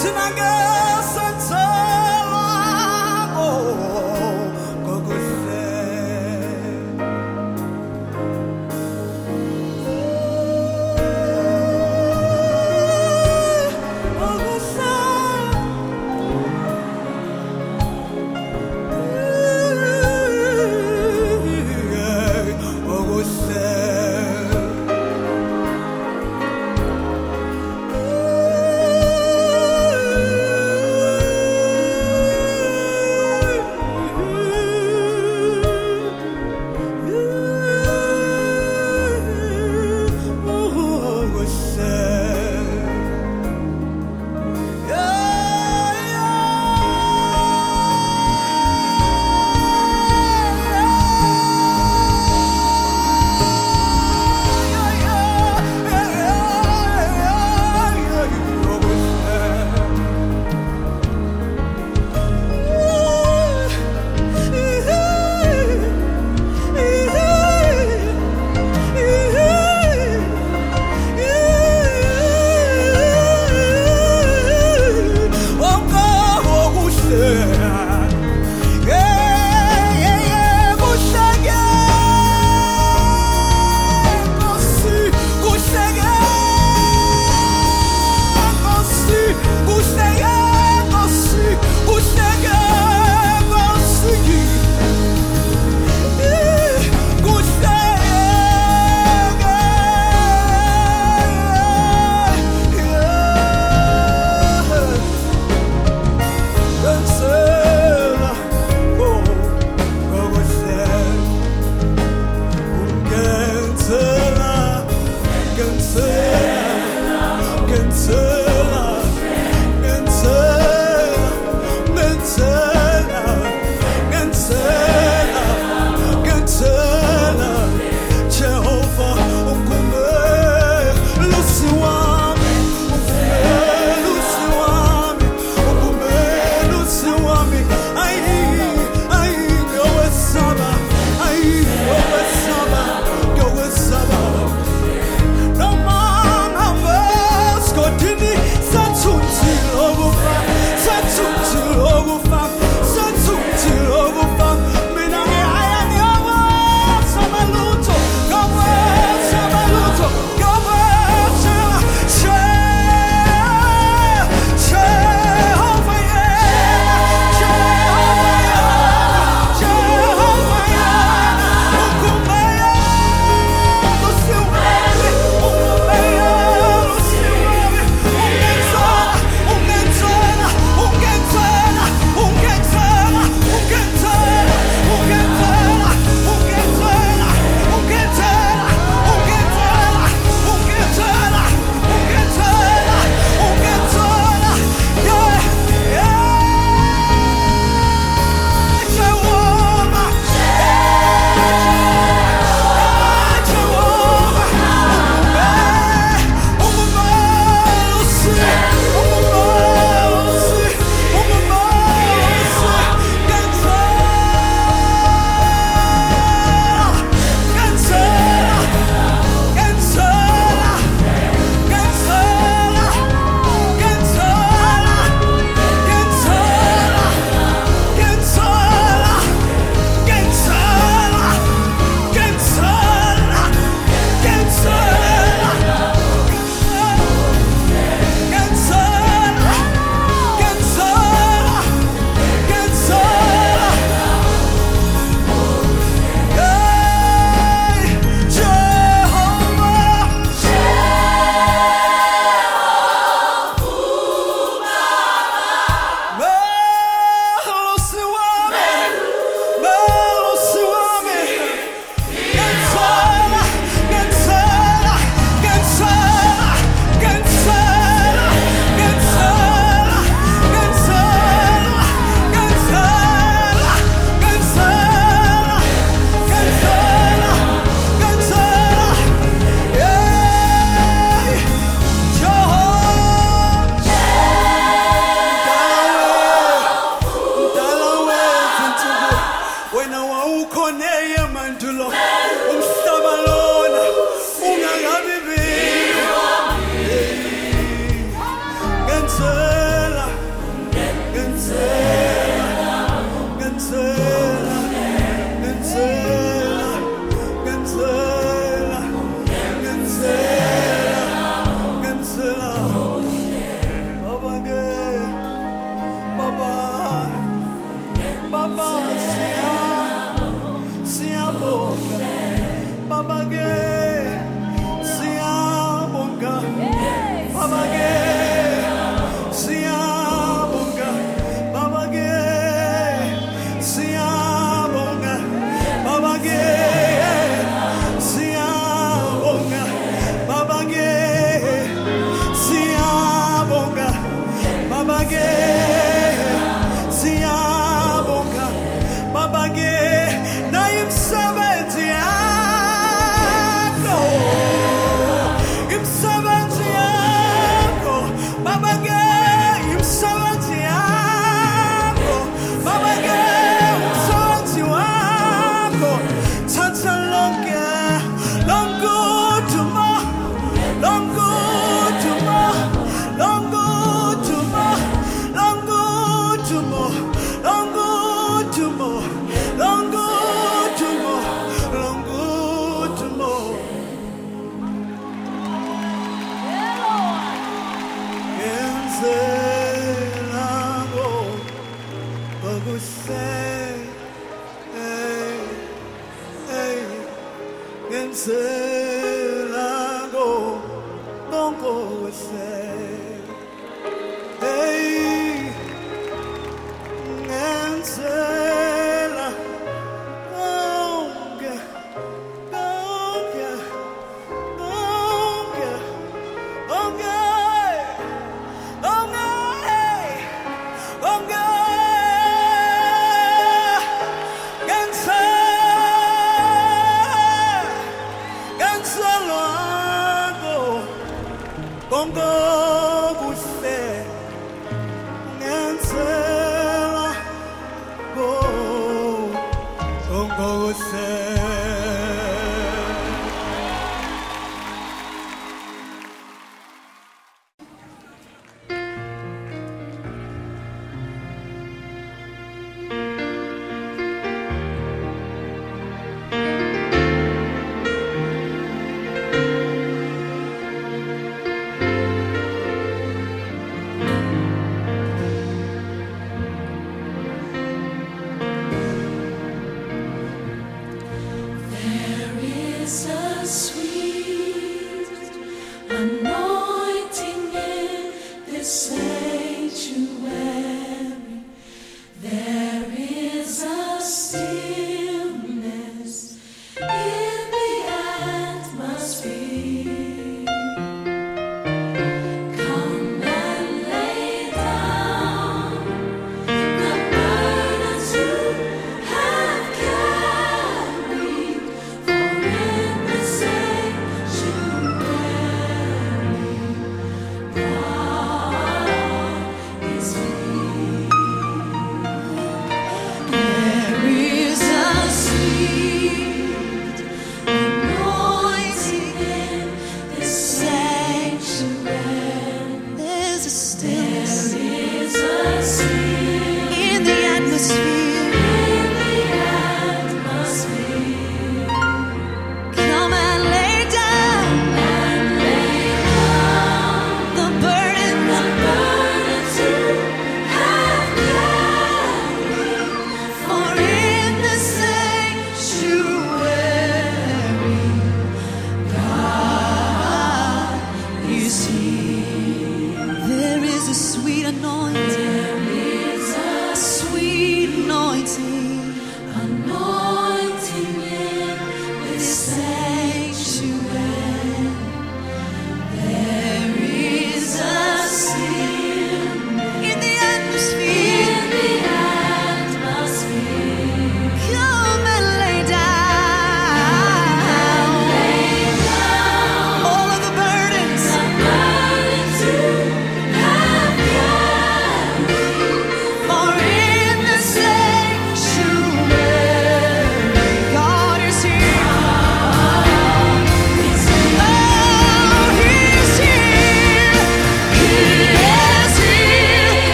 Sinange sansela ngenzela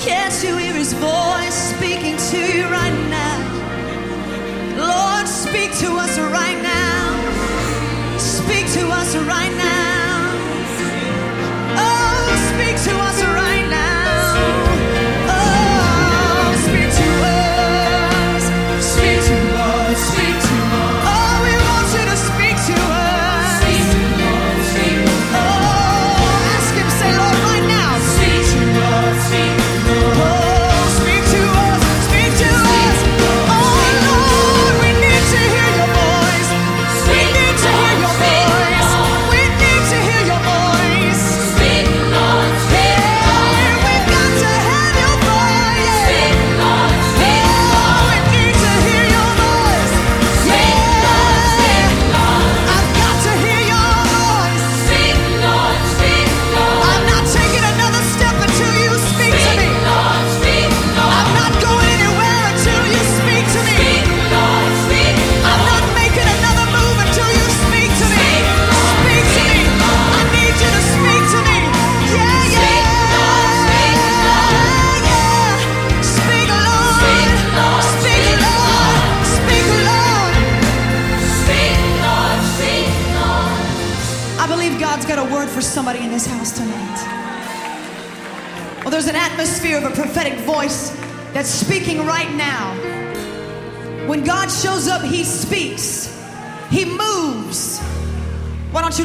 Can't you hear his voice speaking to you right now? Lord, speak to us right now. Speak to us right now.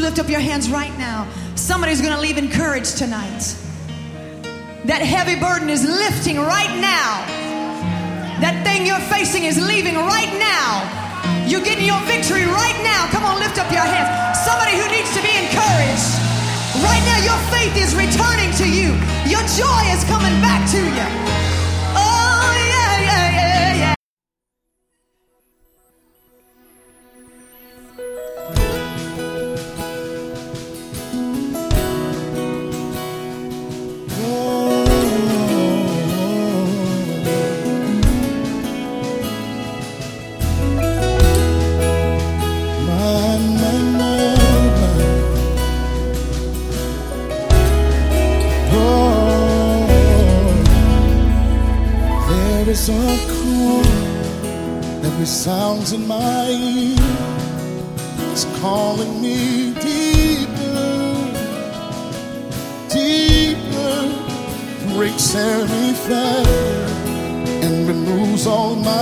lift up your hands right now, somebody's going to leave encouraged tonight. That heavy burden is lifting right now. That thing you're facing is leaving right now. You're getting your victory right now. Come on, lift up your hands. Somebody who needs to be encouraged. Right now, your faith is returning to you. Your joy is coming back to you.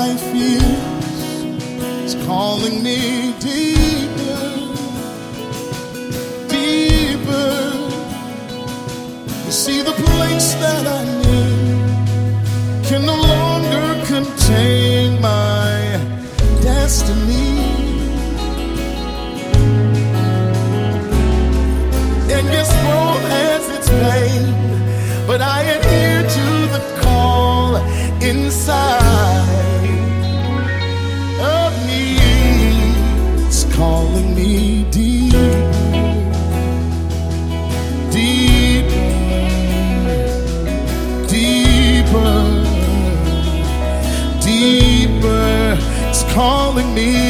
My fears is calling me deeper, deeper. You see, the place that I'm in can no longer contain my destiny. And yes, Rome has its pain, but I adhere to the call inside. we need.